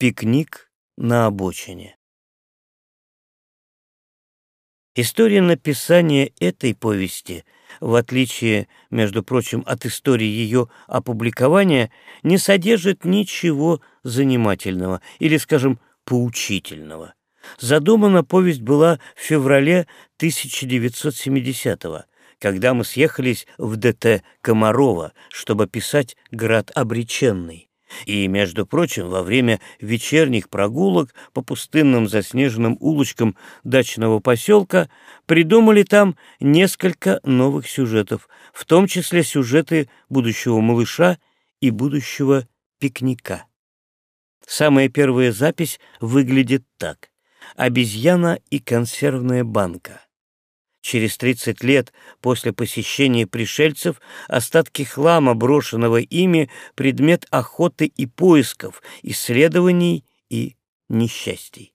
Пикник на обочине. История написания этой повести, в отличие, между прочим, от истории ее опубликования, не содержит ничего занимательного или, скажем, поучительного. Задумана повесть была в феврале 1970-го, когда мы съехались в ДТ Комарова, чтобы писать «Град обреченный». И, между прочим, во время вечерних прогулок по пустынным заснеженным улочкам дачного поселка придумали там несколько новых сюжетов, в том числе сюжеты будущего малыша и будущего пикника. Самая первая запись выглядит так. «Обезьяна и консервная банка». Через 30 лет после посещения пришельцев остатки хлама, брошенного ими, предмет охоты и поисков, исследований и несчастий.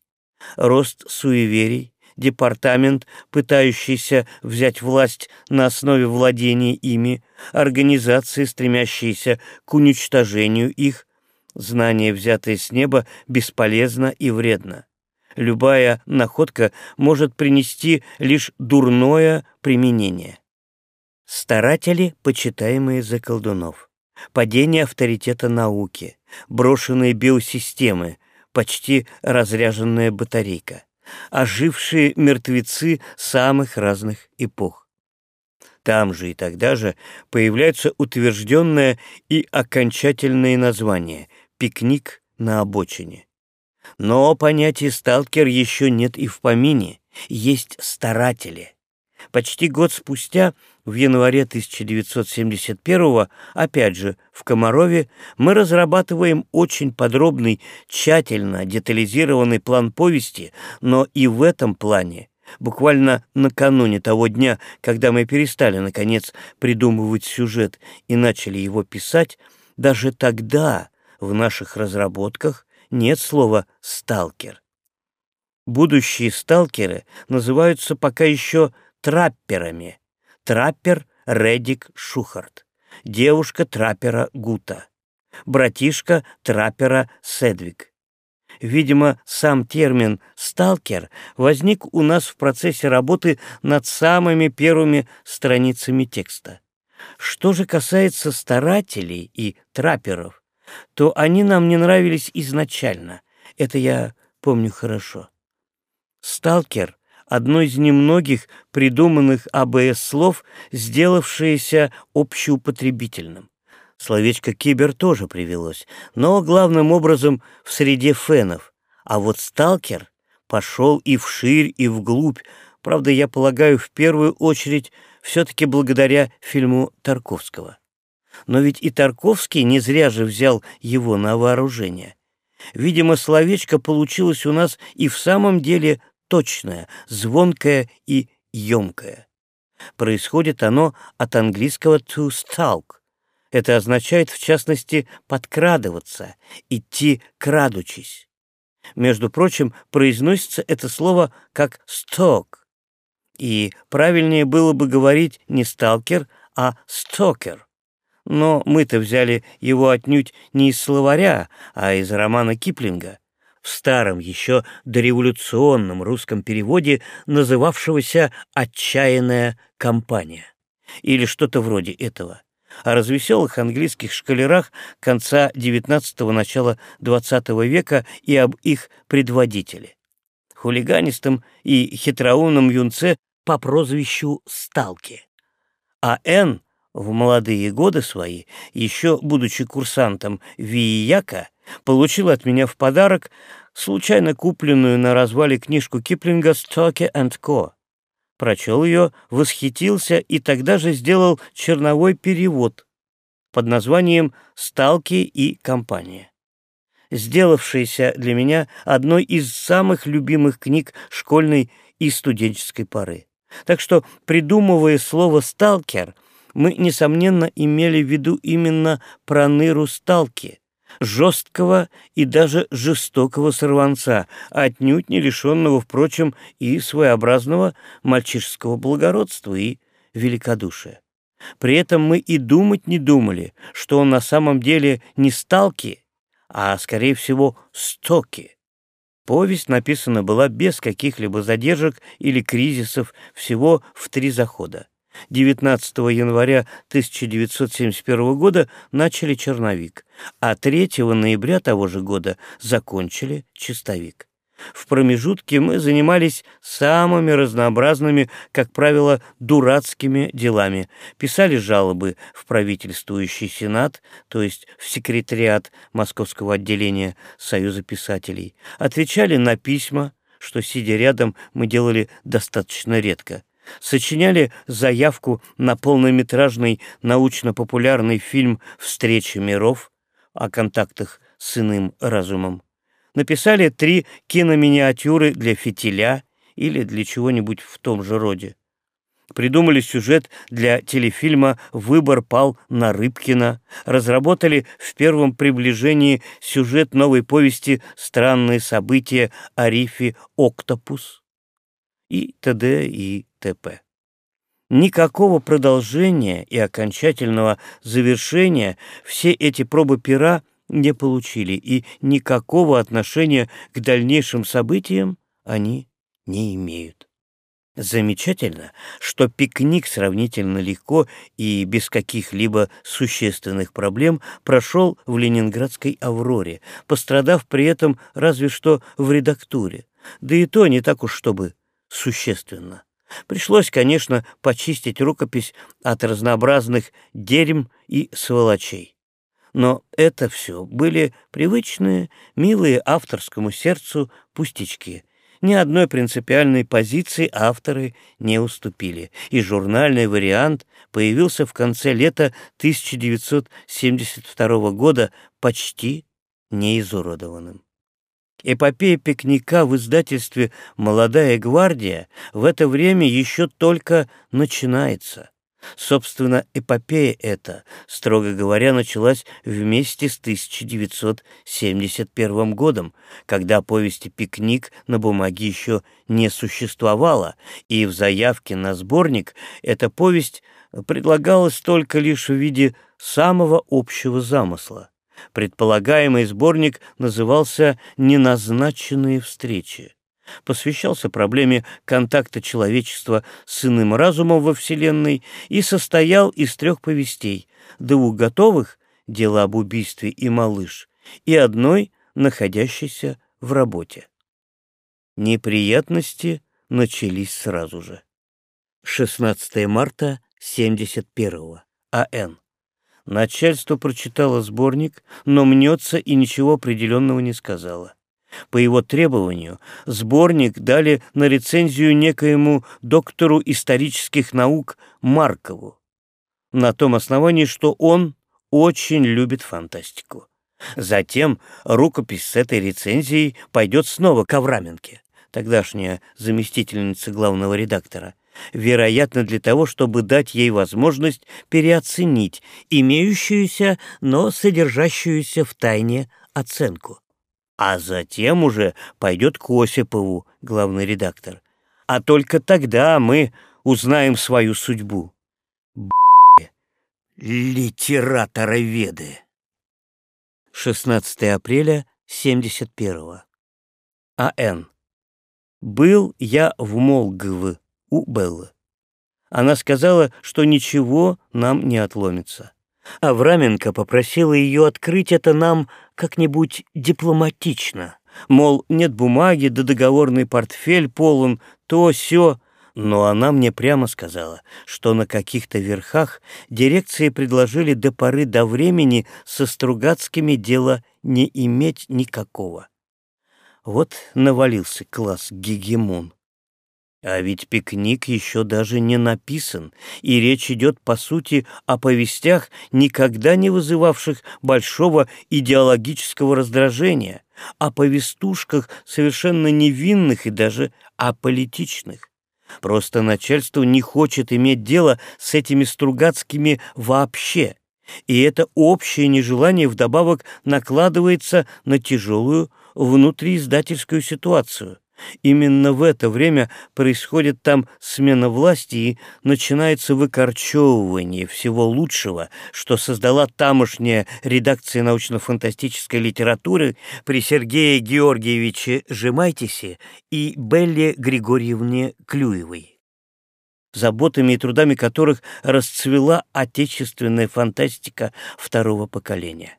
Рост суеверий, департамент, пытающийся взять власть на основе владения ими, организации, стремящиеся к уничтожению их, знание, взятое с неба, бесполезно и вредно любая находка может принести лишь дурное применение. Старатели, почитаемые за колдунов, падение авторитета науки, брошенные биосистемы, почти разряженная батарейка, ожившие мертвецы самых разных эпох. Там же и тогда же появляются утвержденное и окончательные названия. «пикник на обочине», но понятия «сталкер» еще нет и в помине, есть старатели. Почти год спустя, в январе 1971 опять же, в Комарове, мы разрабатываем очень подробный, тщательно детализированный план повести, но и в этом плане Буквально накануне того дня, когда мы перестали, наконец, придумывать сюжет и начали его писать, даже тогда в наших разработках нет слова «сталкер». Будущие сталкеры называются пока еще трапперами. Траппер Редик Шухарт, девушка траппера Гута, братишка траппера Седвик. Видимо, сам термин «сталкер» возник у нас в процессе работы над самыми первыми страницами текста. Что же касается старателей и трапперов, то они нам не нравились изначально. Это я помню хорошо. «Сталкер» — одно из немногих придуманных АБС-слов, сделавшееся общеупотребительным. Словечко «кибер» тоже привелось, но главным образом в среде фенов. А вот «сталкер» пошел и вширь, и вглубь, правда, я полагаю, в первую очередь все-таки благодаря фильму Тарковского. Но ведь и Тарковский не зря же взял его на вооружение. Видимо, словечко получилось у нас и в самом деле точное, звонкое и емкое. Происходит оно от английского to stalk. Это означает, в частности, подкрадываться, идти крадучись. Между прочим, произносится это слово как stalk. И правильнее было бы говорить не сталкер, а стокер. Но мы-то взяли его отнюдь не из словаря, а из романа Киплинга, в старом еще дореволюционном русском переводе называвшегося «Отчаянная компания» или что-то вроде этого о развеселых английских шкалерах конца XIX – начала XX века и об их предводителе, хулиганистом и хитроумном юнце по прозвищу Сталки. А Н в молодые годы свои, еще будучи курсантом ВИЯКа, получил от меня в подарок случайно купленную на развале книжку Киплинга «Стоки энд Ко». Прочел ее, восхитился и тогда же сделал черновой перевод под названием «Сталки и компания», сделавшийся для меня одной из самых любимых книг школьной и студенческой поры. Так что, придумывая слово «сталкер», мы, несомненно, имели в виду именно проныру сталки, жесткого и даже жестокого сорванца, отнюдь не лишенного, впрочем, и своеобразного мальчишеского благородства и великодушия. При этом мы и думать не думали, что он на самом деле не сталки, а, скорее всего, стоки. Повесть написана была без каких-либо задержек или кризисов, всего в три захода. 19 января 1971 года начали черновик, а 3 ноября того же года закончили чистовик. В промежутке мы занимались самыми разнообразными, как правило, дурацкими делами. Писали жалобы в правительствующий сенат, то есть в секретариат Московского отделения Союза писателей. Отвечали на письма, что, сидя рядом, мы делали достаточно редко. Сочиняли заявку на полнометражный научно-популярный фильм «Встреча миров» о контактах с иным разумом написали три киноминиатюры для фитиля или для чего-нибудь в том же роде. Придумали сюжет для телефильма «Выбор пал на Рыбкина», разработали в первом приближении сюжет новой повести «Странные события» о рифе «Октопус» и т.д. и т.п. Никакого продолжения и окончательного завершения все эти пробы пера не получили, и никакого отношения к дальнейшим событиям они не имеют. Замечательно, что пикник сравнительно легко и без каких-либо существенных проблем прошел в ленинградской «Авроре», пострадав при этом разве что в редактуре, да и то не так уж чтобы существенно. Пришлось, конечно, почистить рукопись от разнообразных дерьм и сволочей. Но это все были привычные, милые авторскому сердцу пустячки. Ни одной принципиальной позиции авторы не уступили, и журнальный вариант появился в конце лета 1972 года почти неизуродованным. Эпопея пикника в издательстве «Молодая гвардия» в это время еще только начинается. Собственно, эпопея эта, строго говоря, началась вместе с 1971 годом, когда повести «Пикник» на бумаге еще не существовало, и в заявке на сборник эта повесть предлагалась только лишь в виде самого общего замысла. Предполагаемый сборник назывался «Неназначенные встречи» посвящался проблеме контакта человечества с иным разумом во Вселенной и состоял из трех повестей, двух готовых «Дело об убийстве» и «Малыш», и одной, находящейся в работе. Неприятности начались сразу же. 16 марта 71-го. А.Н. Начальство прочитало сборник, но мнется и ничего определенного не сказала. По его требованию сборник дали на рецензию некоему доктору исторических наук Маркову, на том основании, что он очень любит фантастику. Затем рукопись с этой рецензией пойдет снова к Авраменке, тогдашняя заместительница главного редактора, вероятно, для того, чтобы дать ей возможность переоценить имеющуюся, но содержащуюся в тайне оценку а затем уже пойдет к Осипову, главный редактор. А только тогда мы узнаем свою судьбу. Б***ь, литератороведы. 16 апреля 71-го. А.Н. Был я в Молгв у Беллы. Она сказала, что ничего нам не отломится. Авраменко попросила ее открыть это нам как-нибудь дипломатично. Мол, нет бумаги, да договорный портфель полон, то все. Но она мне прямо сказала, что на каких-то верхах дирекции предложили до поры до времени со Стругацкими дела не иметь никакого. Вот навалился класс гегемон. А ведь пикник еще даже не написан, и речь идет, по сути, о повестях, никогда не вызывавших большого идеологического раздражения, о повестушках совершенно невинных и даже аполитичных. Просто начальство не хочет иметь дело с этими Стругацкими вообще, и это общее нежелание вдобавок накладывается на тяжелую внутрииздательскую ситуацию, Именно в это время происходит там смена власти и начинается выкорчевывание всего лучшего, что создала тамошняя редакция научно-фантастической литературы при Сергее Георгиевиче Жемайтисе и Белле Григорьевне Клюевой заботами и трудами которых расцвела отечественная фантастика второго поколения.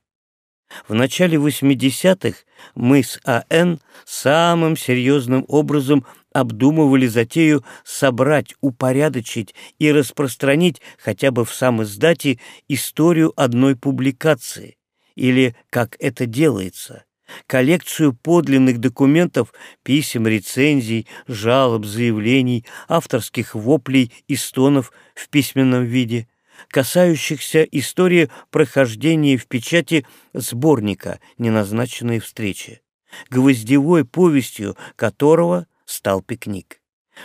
В начале 80-х мы с А.Н. самым серьезным образом обдумывали затею собрать, упорядочить и распространить хотя бы в сам издате историю одной публикации, или, как это делается, коллекцию подлинных документов, писем, рецензий, жалоб, заявлений, авторских воплей и стонов в письменном виде – касающихся истории прохождения в печати сборника неназначенной встречи, гвоздевой повестью которого стал пикник.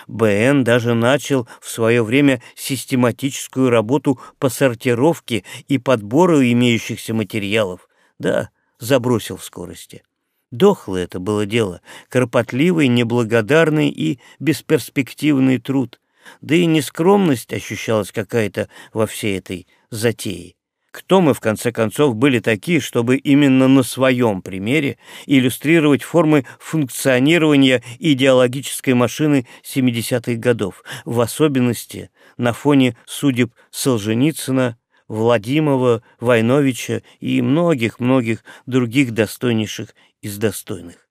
БН даже начал в свое время систематическую работу по сортировке и подбору имеющихся материалов. Да, забросил в скорости. Дохлое это было дело, кропотливый, неблагодарный и бесперспективный труд, да и нескромность ощущалась какая-то во всей этой затее. Кто мы, в конце концов, были такие, чтобы именно на своем примере иллюстрировать формы функционирования идеологической машины 70-х годов, в особенности на фоне судеб Солженицына, Владимова, Войновича и многих-многих других достойнейших из достойных.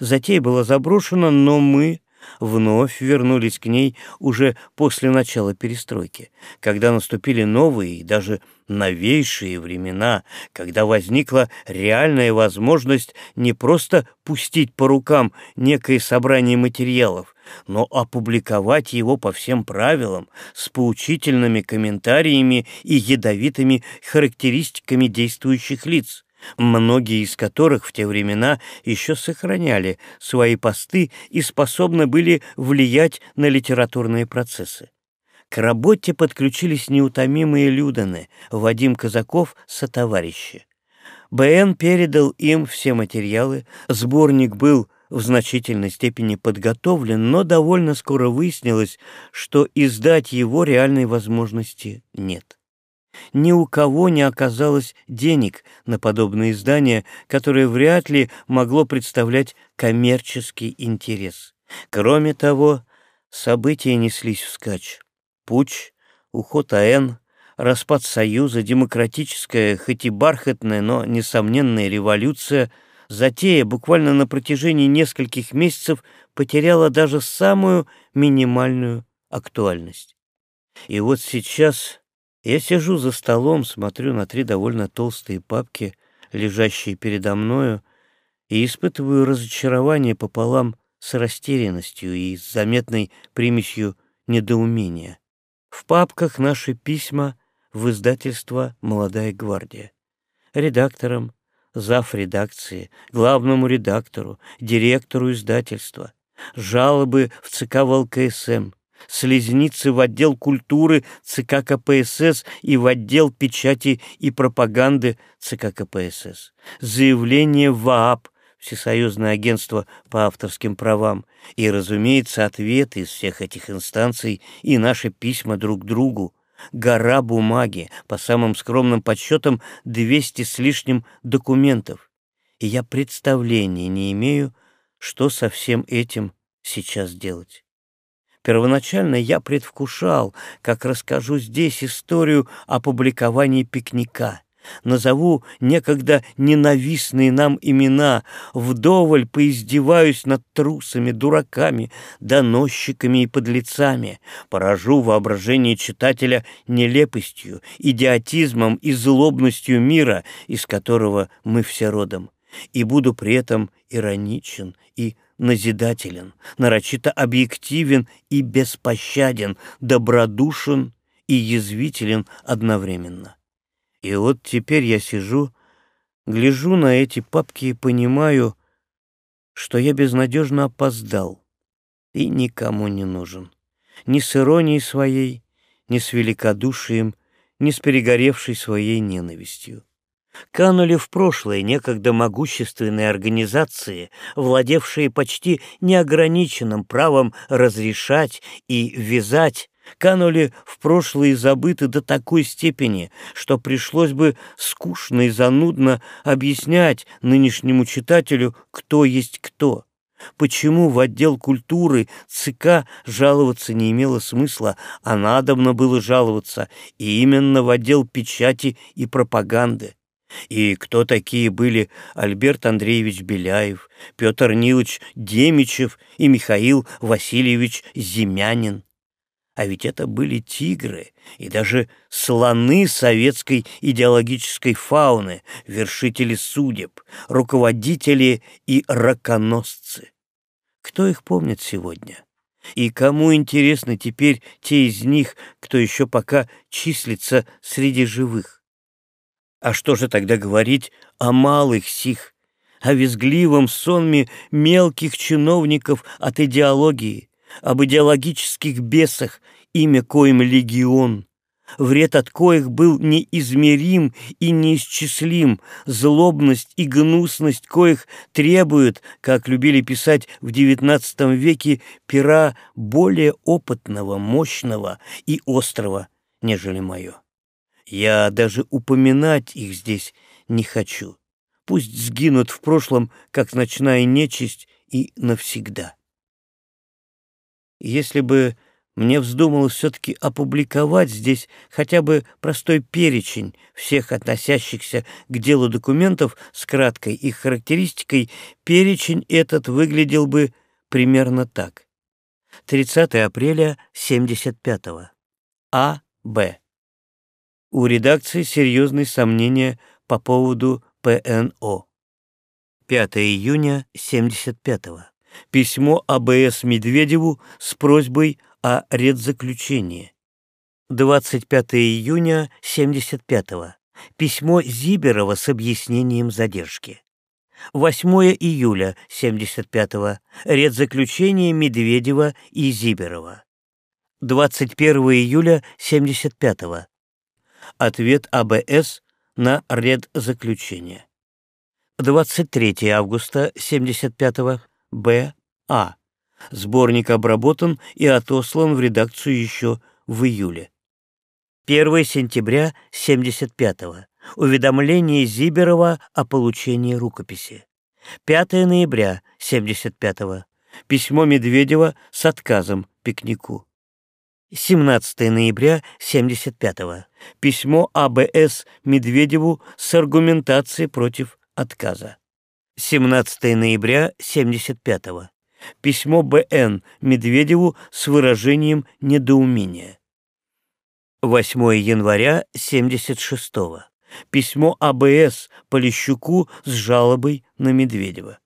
Затея была заброшена, но мы, вновь вернулись к ней уже после начала перестройки, когда наступили новые и даже новейшие времена, когда возникла реальная возможность не просто пустить по рукам некое собрание материалов, но опубликовать его по всем правилам, с поучительными комментариями и ядовитыми характеристиками действующих лиц многие из которых в те времена еще сохраняли свои посты и способны были влиять на литературные процессы. К работе подключились неутомимые Люданы, Вадим Казаков, сотоварищи. БН передал им все материалы, сборник был в значительной степени подготовлен, но довольно скоро выяснилось, что издать его реальной возможности нет ни у кого не оказалось денег на подобное издание, которое вряд ли могло представлять коммерческий интерес. Кроме того, события неслись вскачь. Путь, уход АН, распад Союза, демократическая, хоть и бархатная, но несомненная революция, затея буквально на протяжении нескольких месяцев потеряла даже самую минимальную актуальность. И вот сейчас я сижу за столом, смотрю на три довольно толстые папки, лежащие передо мною, и испытываю разочарование пополам с растерянностью и с заметной примесью недоумения. В папках наши письма в издательство «Молодая гвардия». Редакторам, зав. редакции, главному редактору, директору издательства, жалобы в ЦК ВЛКСМ, слезницы в отдел культуры ЦК КПСС и в отдел печати и пропаганды ЦК КПСС, заявление в ВААП, Всесоюзное агентство по авторским правам, и, разумеется, ответы из всех этих инстанций и наши письма друг другу, гора бумаги, по самым скромным подсчетам 200 с лишним документов. И я представления не имею, что со всем этим сейчас делать. Первоначально я предвкушал, как расскажу здесь историю о публиковании пикника. Назову некогда ненавистные нам имена, вдоволь поиздеваюсь над трусами, дураками, доносчиками и подлецами, поражу воображение читателя нелепостью, идиотизмом и злобностью мира, из которого мы все родом, и буду при этом ироничен и назидателен, нарочито объективен и беспощаден, добродушен и язвителен одновременно. И вот теперь я сижу, гляжу на эти папки и понимаю, что я безнадежно опоздал и никому не нужен. Ни с иронией своей, ни с великодушием, ни с перегоревшей своей ненавистью. Канули в прошлое некогда могущественные организации, владевшие почти неограниченным правом разрешать и вязать, канули в прошлое и забыты до такой степени, что пришлось бы скучно и занудно объяснять нынешнему читателю, кто есть кто. Почему в отдел культуры ЦК жаловаться не имело смысла, а надобно было жаловаться и именно в отдел печати и пропаганды? И кто такие были Альберт Андреевич Беляев, Петр Нилович Демичев и Михаил Васильевич Зимянин? А ведь это были тигры и даже слоны советской идеологической фауны, вершители судеб, руководители и раконосцы. Кто их помнит сегодня? И кому интересны теперь те из них, кто еще пока числится среди живых? А что же тогда говорить о малых сих, о визгливом сонме мелких чиновников от идеологии, об идеологических бесах, имя коим легион, вред от коих был неизмерим и неисчислим, злобность и гнусность коих требуют, как любили писать в XIX веке, пера более опытного, мощного и острого, нежели мое. Я даже упоминать их здесь не хочу. Пусть сгинут в прошлом, как ночная нечисть, и навсегда. Если бы мне вздумалось все-таки опубликовать здесь хотя бы простой перечень всех относящихся к делу документов с краткой их характеристикой, перечень этот выглядел бы примерно так. 30 апреля 75-го. А. Б. У редакции серьезные сомнения по поводу ПНО. 5 июня 75-го. Письмо АБС Медведеву с просьбой о редзаключении. 25 июня 75-го. Письмо Зиберова с объяснением задержки. 8 июля 75-го. Редзаключение Медведева и Зиберова. 21 июля 75-го. Ответ АБС на редзаключение. 23 августа 75-го. Б. А. Сборник обработан и отослан в редакцию еще в июле. 1 сентября 75-го. Уведомление Зиберова о получении рукописи. 5 ноября 75-го. Письмо Медведева с отказом пикнику. 17 ноября 75-го. Письмо АБС Медведеву с аргументацией против отказа. 17 ноября 75-го. Письмо Б.Н. Медведеву с выражением недоумения. 8 января 76-го. Письмо АБС Полищуку с жалобой на Медведева.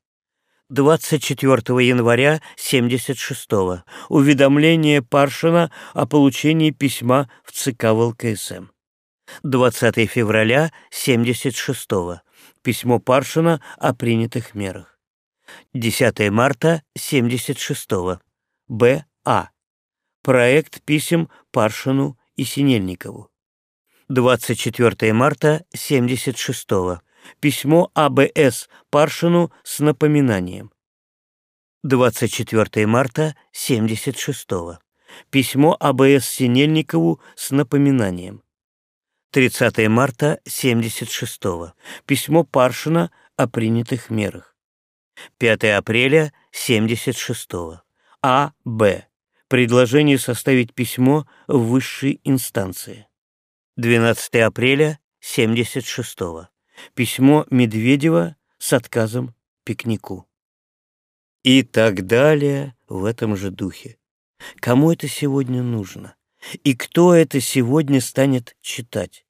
24 января 76-го. Уведомление Паршина о получении письма в ЦК ВЛКСМ. 20 февраля 76-го. Письмо Паршина о принятых мерах. 10 марта 76-го. Б. А. Проект писем Паршину и Синельникову. 24 марта 76-го. Письмо АБС Паршину с напоминанием. 24 марта 76-го. Письмо АБС Синельникову с напоминанием. 30 марта 76 -го. Письмо Паршина о принятых мерах. 5 апреля 76 -го. А. Б. Предложение составить письмо в высшей инстанции. 12 апреля 76 -го. Письмо Медведева с отказом пикнику. И так далее в этом же духе. Кому это сегодня нужно? И кто это сегодня станет читать?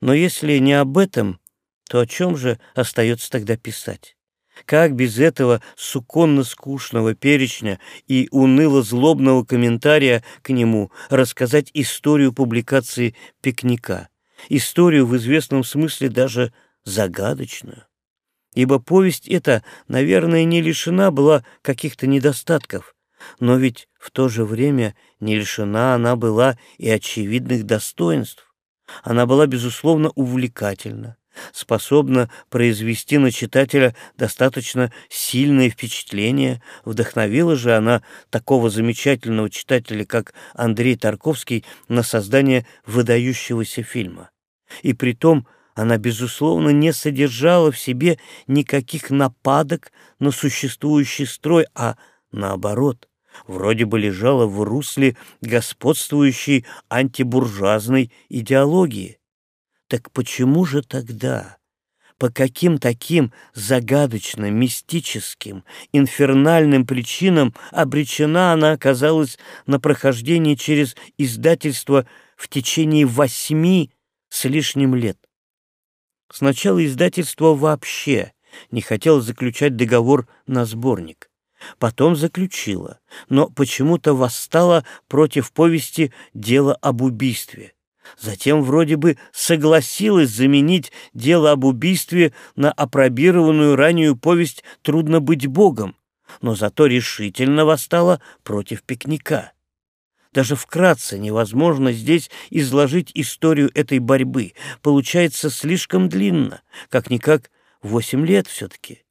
Но если не об этом, то о чем же остается тогда писать? Как без этого суконно-скучного перечня и уныло-злобного комментария к нему рассказать историю публикации «Пикника», историю в известном смысле даже загадочную? Ибо повесть эта, наверное, не лишена была каких-то недостатков, но ведь в то же время не лишена она была и очевидных достоинств. Она была, безусловно, увлекательна, способна произвести на читателя достаточно сильное впечатление. Вдохновила же она такого замечательного читателя, как Андрей Тарковский, на создание выдающегося фильма. И при том она, безусловно, не содержала в себе никаких нападок на существующий строй, а наоборот, вроде бы лежала в русле господствующей антибуржуазной идеологии. Так почему же тогда, по каким таким загадочным, мистическим, инфернальным причинам обречена она оказалась на прохождение через издательство в течение восьми с лишним лет? Сначала издательство вообще не хотело заключать договор на сборник. Потом заключила, но почему-то восстала против повести «Дело об убийстве». Затем вроде бы согласилась заменить дело об убийстве на опробированную раннюю повесть «Трудно быть Богом», но зато решительно восстала против пикника. Даже вкратце невозможно здесь изложить историю этой борьбы. Получается слишком длинно, как-никак восемь лет все-таки.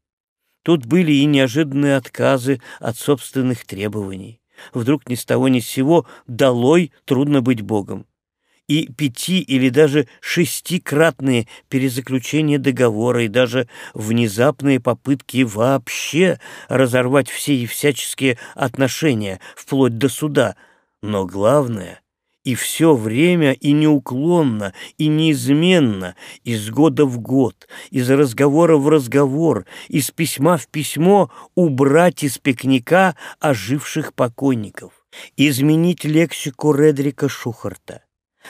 Тут были и неожиданные отказы от собственных требований. Вдруг ни с того ни с сего «долой трудно быть Богом» и пяти или даже шестикратные перезаключения договора и даже внезапные попытки вообще разорвать все и всяческие отношения, вплоть до суда. Но главное — и все время и неуклонно, и неизменно, из года в год, из разговора в разговор, из письма в письмо убрать из пикника оживших покойников, изменить лексику Редрика Шухарта,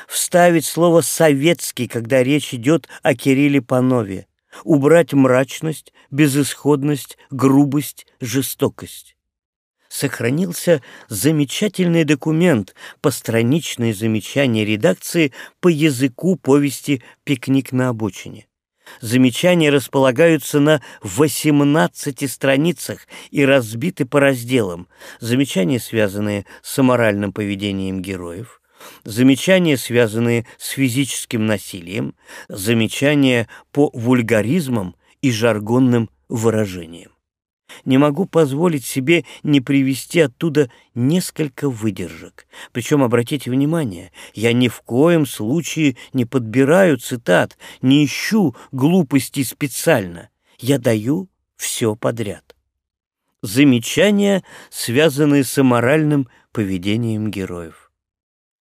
вставить слово «советский», когда речь идет о Кирилле Панове, убрать мрачность, безысходность, грубость, жестокость. Сохранился замечательный документ, постраничные замечания редакции по языку повести «Пикник на обочине». Замечания располагаются на 18 страницах и разбиты по разделам. Замечания, связанные с аморальным поведением героев, замечания, связанные с физическим насилием, замечания по вульгаризмам и жаргонным выражениям. Не могу позволить себе не привести оттуда несколько выдержек. Причем, обратите внимание, я ни в коем случае не подбираю цитат, не ищу глупости специально. Я даю все подряд. Замечания, связанные с аморальным поведением героев.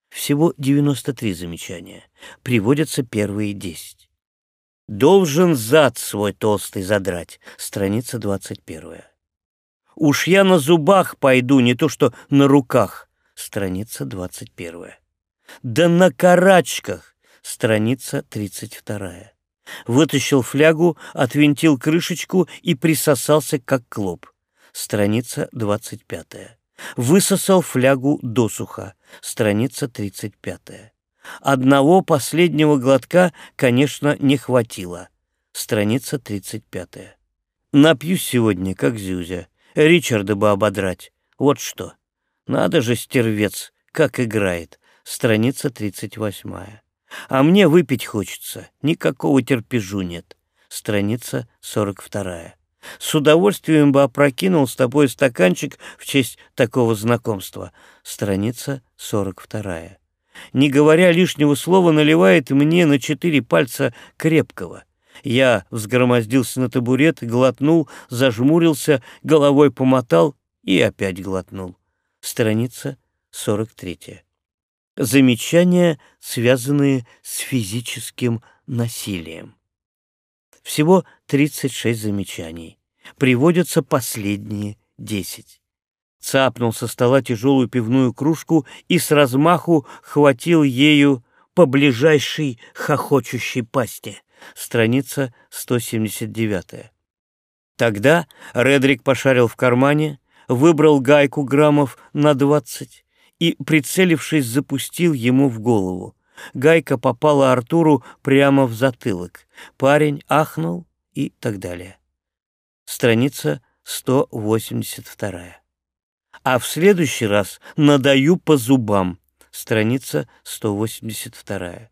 Всего 93 замечания. Приводятся первые 10. «Должен зад свой толстый задрать» страница 21. «Уж я на зубах пойду, не то что на руках» страница 21. «Да на карачках» страница 32. Вытащил флягу, отвинтил крышечку и присосался, как клоп. Страница 25. Высосал флягу досуха. Страница 35. Одного последнего глотка, конечно, не хватило. Страница 35. Напью сегодня, как Зюзя. Ричарда бы ободрать. Вот что. Надо же, стервец, как играет. Страница 38. А мне выпить хочется. Никакого терпежу нет. Страница 42. С удовольствием бы опрокинул с тобой стаканчик в честь такого знакомства. Страница 42. Не говоря лишнего слова, наливает мне на четыре пальца крепкого. Я взгромоздился на табурет, глотнул, зажмурился, головой помотал и опять глотнул. Страница 43. Замечания, связанные с физическим насилием. Всего 36 замечаний. Приводятся последние 10. Цапнул со стола тяжелую пивную кружку и с размаху хватил ею по ближайшей хохочущей пасте. Страница 179. Тогда Редрик пошарил в кармане, выбрал гайку граммов на двадцать и, прицелившись, запустил ему в голову. Гайка попала Артуру прямо в затылок. Парень ахнул и так далее. Страница 182. А в следующий раз надаю по зубам. Страница 182.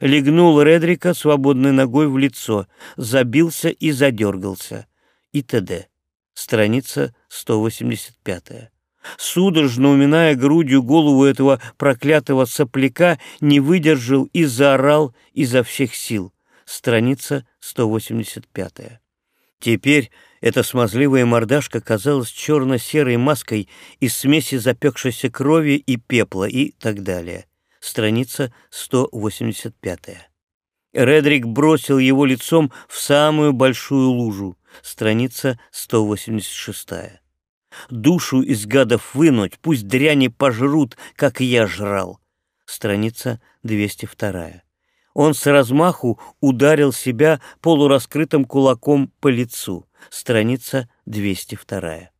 Легнул Редрика свободной ногой в лицо, забился и задергался. И т.д. Страница 185. Судорожно уминая грудью голову этого проклятого сопляка, не выдержал и заорал изо всех сил. Страница 185. Теперь эта смазливая мордашка казалась черно-серой маской из смеси запекшейся крови и пепла и так далее. Страница 185. Редрик бросил его лицом в самую большую лужу. Страница 186. Душу из гадов вынуть, пусть дряни пожрут, как я жрал. Страница 202. Он с размаху ударил себя полураскрытым кулаком по лицу. Страница 202.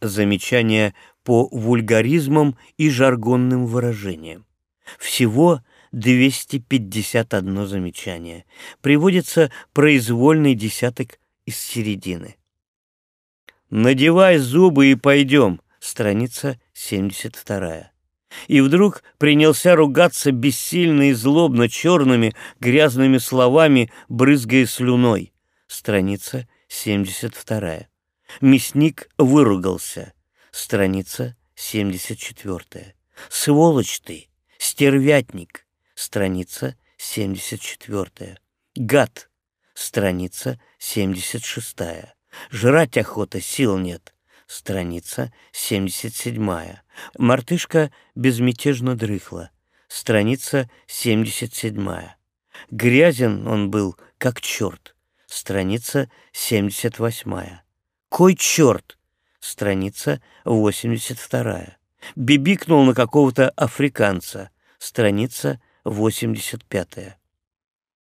Замечание по вульгаризмам и жаргонным выражениям. Всего 251 замечание. Приводится произвольный десяток из середины. «Надевай зубы и пойдем», страница 72. И вдруг принялся ругаться бессильно и злобно черными грязными словами, брызгая слюной. Страница 72. Мясник выругался. Страница 74. Сволочь ты, стервятник. Страница 74. Гад. Страница 76. Жрать охота, сил нет. Страница 77. Мартышка безмятежно дрыхла. Страница 77. Грязен он был, как черт. Страница 78. Кой черт? Страница 82. Бибикнул на какого-то африканца. Страница 85.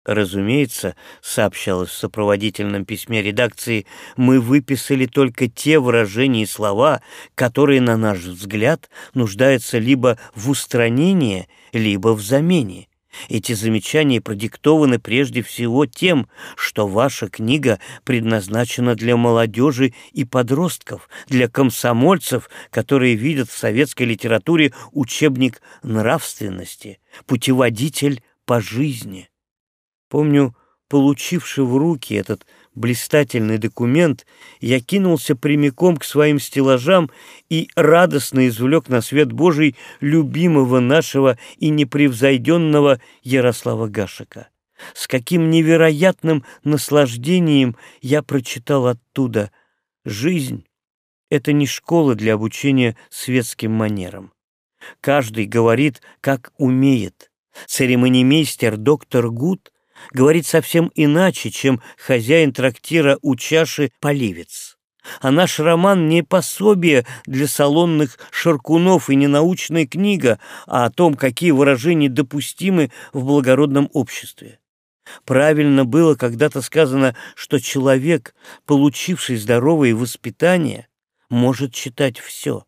Разумеется, сообщалось в сопроводительном письме редакции, мы выписали только те выражения и слова, которые, на наш взгляд, нуждаются либо в устранении, либо в замене. Эти замечания продиктованы прежде всего тем, что ваша книга предназначена для молодежи и подростков, для комсомольцев, которые видят в советской литературе учебник нравственности, путеводитель по жизни. Помню, получивший в руки этот блистательный документ, я кинулся прямиком к своим стеллажам и радостно извлек на свет Божий любимого нашего и непревзойденного Ярослава Гашика. С каким невероятным наслаждением я прочитал оттуда «Жизнь — это не школа для обучения светским манерам. Каждый говорит, как умеет. Церемонимейстер доктор Гуд — говорит совсем иначе, чем хозяин трактира у чаши поливец. А наш роман не пособие для салонных шаркунов и не научная книга, а о том, какие выражения допустимы в благородном обществе. Правильно было когда-то сказано, что человек, получивший здоровое воспитание, может читать все,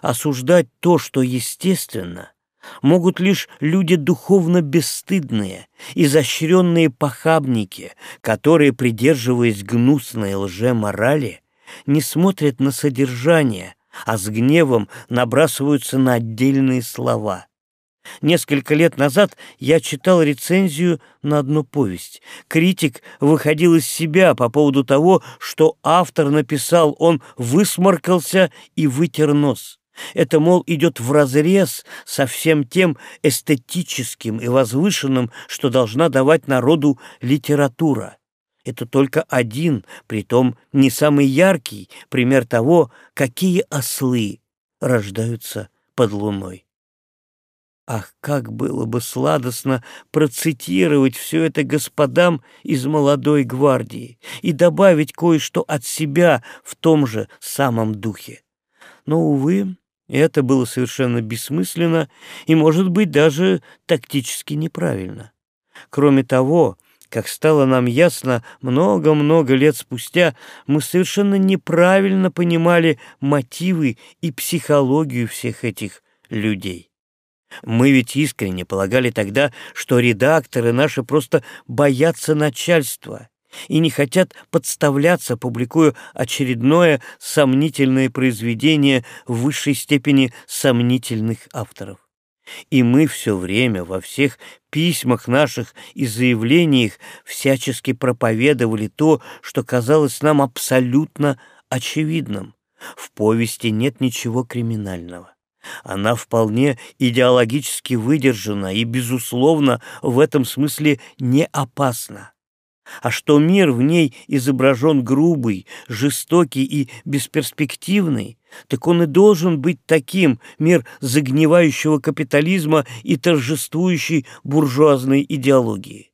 осуждать то, что естественно, могут лишь люди духовно бесстыдные, изощренные похабники, которые, придерживаясь гнусной лже-морали, не смотрят на содержание, а с гневом набрасываются на отдельные слова. Несколько лет назад я читал рецензию на одну повесть. Критик выходил из себя по поводу того, что автор написал, он высморкался и вытер нос. Это, мол, идет вразрез со всем тем эстетическим и возвышенным, что должна давать народу литература. Это только один, притом не самый яркий, пример того, какие ослы рождаются под луной. Ах, как было бы сладостно процитировать все это господам из молодой гвардии и добавить кое-что от себя в том же самом духе. Но, увы, это было совершенно бессмысленно и, может быть, даже тактически неправильно. Кроме того, как стало нам ясно много-много лет спустя, мы совершенно неправильно понимали мотивы и психологию всех этих людей. Мы ведь искренне полагали тогда, что редакторы наши просто боятся начальства и не хотят подставляться, публикуя очередное сомнительное произведение в высшей степени сомнительных авторов. И мы все время во всех письмах наших и заявлениях всячески проповедовали то, что казалось нам абсолютно очевидным. В повести нет ничего криминального. Она вполне идеологически выдержана и, безусловно, в этом смысле не опасна. А что мир в ней изображен грубый, жестокий и бесперспективный, так он и должен быть таким, мир загнивающего капитализма и торжествующей буржуазной идеологии.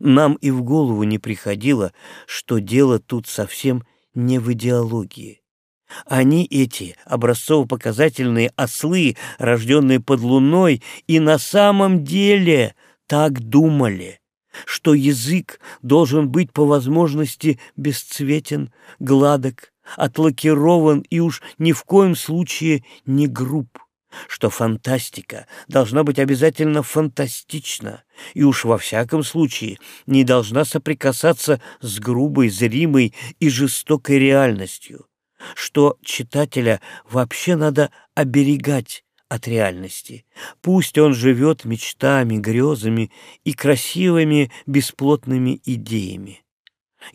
Нам и в голову не приходило, что дело тут совсем не в идеологии. Они, эти образцово-показательные ослы, рожденные под луной, и на самом деле так думали, что язык должен быть по возможности бесцветен, гладок, отлакирован и уж ни в коем случае не груб что фантастика должна быть обязательно фантастична и уж во всяком случае не должна соприкасаться с грубой, зримой и жестокой реальностью, что читателя вообще надо оберегать от реальности. Пусть он живет мечтами, грезами и красивыми бесплотными идеями.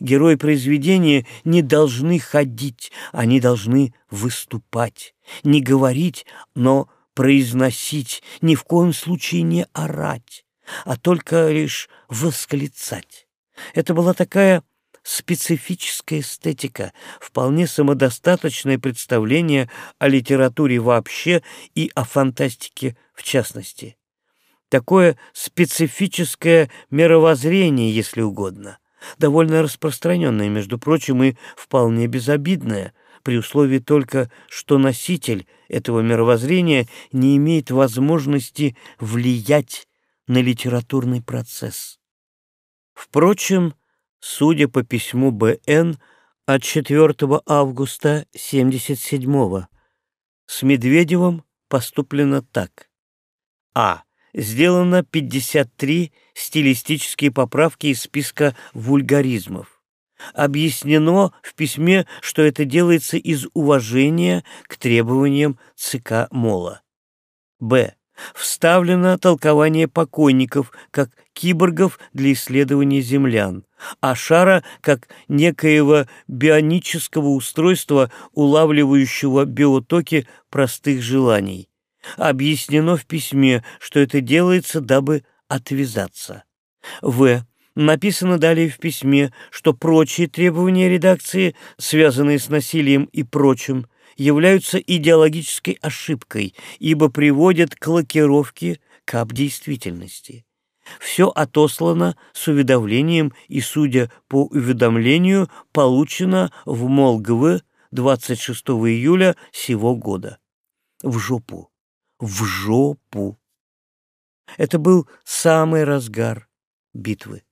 Герои произведения не должны ходить, они должны выступать, не говорить, но произносить, ни в коем случае не орать, а только лишь восклицать. Это была такая специфическая эстетика, вполне самодостаточное представление о литературе вообще и о фантастике в частности. Такое специфическое мировоззрение, если угодно, довольно распространенное, между прочим, и вполне безобидное, при условии только, что носитель этого мировоззрения не имеет возможности влиять на литературный процесс. Впрочем, судя по письму Б.Н. от 4 августа 77 с Медведевым поступлено так. А. Сделано 53 стилистические поправки из списка вульгаризмов. Объяснено в письме, что это делается из уважения к требованиям ЦК МОЛа. Б. Вставлено толкование покойников как киборгов для исследования землян, а шара как некоего бионического устройства, улавливающего биотоки простых желаний. Объяснено в письме, что это делается, дабы отвязаться. В. Написано далее в письме, что прочие требования редакции, связанные с насилием и прочим, являются идеологической ошибкой, ибо приводят к лакировке кап действительности. Все отослано с уведомлением и, судя по уведомлению, получено в МолГВ 26 июля сего года. В жопу, в жопу. Это был самый разгар битвы.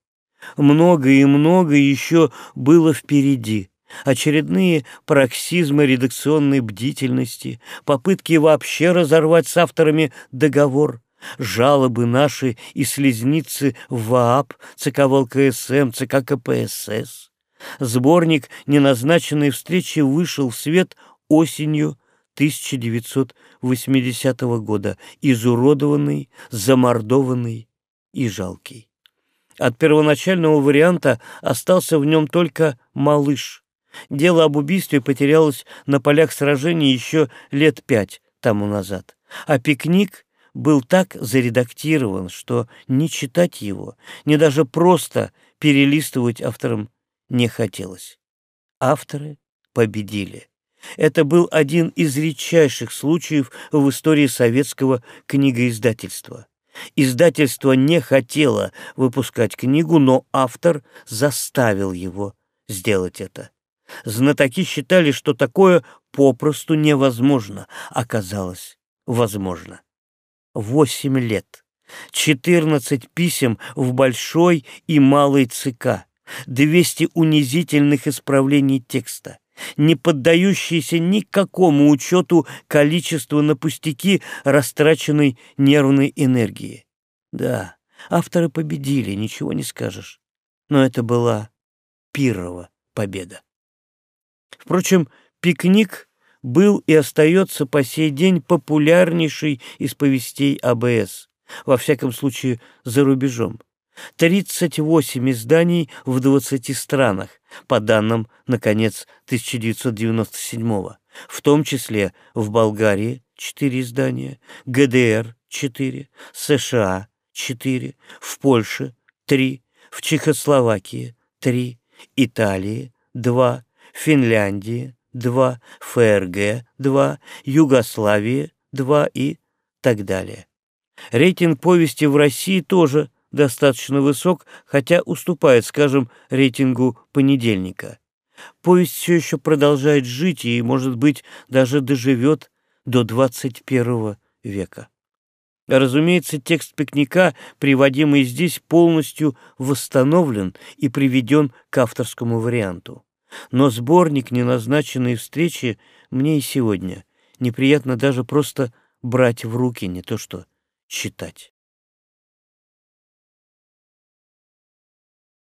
Много и много еще было впереди. Очередные пароксизмы редакционной бдительности, попытки вообще разорвать с авторами договор, жалобы наши и слезницы в ВААП, ЦК ВЛКСМ, ЦК КПСС. Сборник неназначенной встречи вышел в свет осенью 1980 года, изуродованный, замордованный и жалкий. От первоначального варианта остался в нем только малыш. Дело об убийстве потерялось на полях сражений еще лет пять тому назад, а пикник был так заредактирован, что не читать его, не даже просто перелистывать авторам не хотелось. Авторы победили. Это был один из редчайших случаев в истории советского книгоиздательства. Издательство не хотело выпускать книгу, но автор заставил его сделать это. Знатоки считали, что такое попросту невозможно. Оказалось, возможно. Восемь лет, четырнадцать писем в большой и малой ЦК, двести унизительных исправлений текста, не поддающиеся никакому учету количества на пустяки растраченной нервной энергии. Да, авторы победили, ничего не скажешь. Но это была пирова победа. Впрочем, пикник был и остается по сей день популярнейший из повестей АБС, во всяком случае за рубежом. 38 изданий в 20 странах, по данным на конец 1997 в том числе в Болгарии 4 издания, ГДР 4, США 4, в Польше 3, в Чехословакии 3, Италии 2, Финляндии 2, ФРГ 2, Югославии 2 и так далее. Рейтинг повести в России тоже достаточно высок, хотя уступает, скажем, рейтингу понедельника. Повесть все еще продолжает жить и, может быть, даже доживет до 21 века. Разумеется, текст пикника, приводимый здесь, полностью восстановлен и приведен к авторскому варианту. Но сборник неназначенной встречи мне и сегодня неприятно даже просто брать в руки, не то что читать.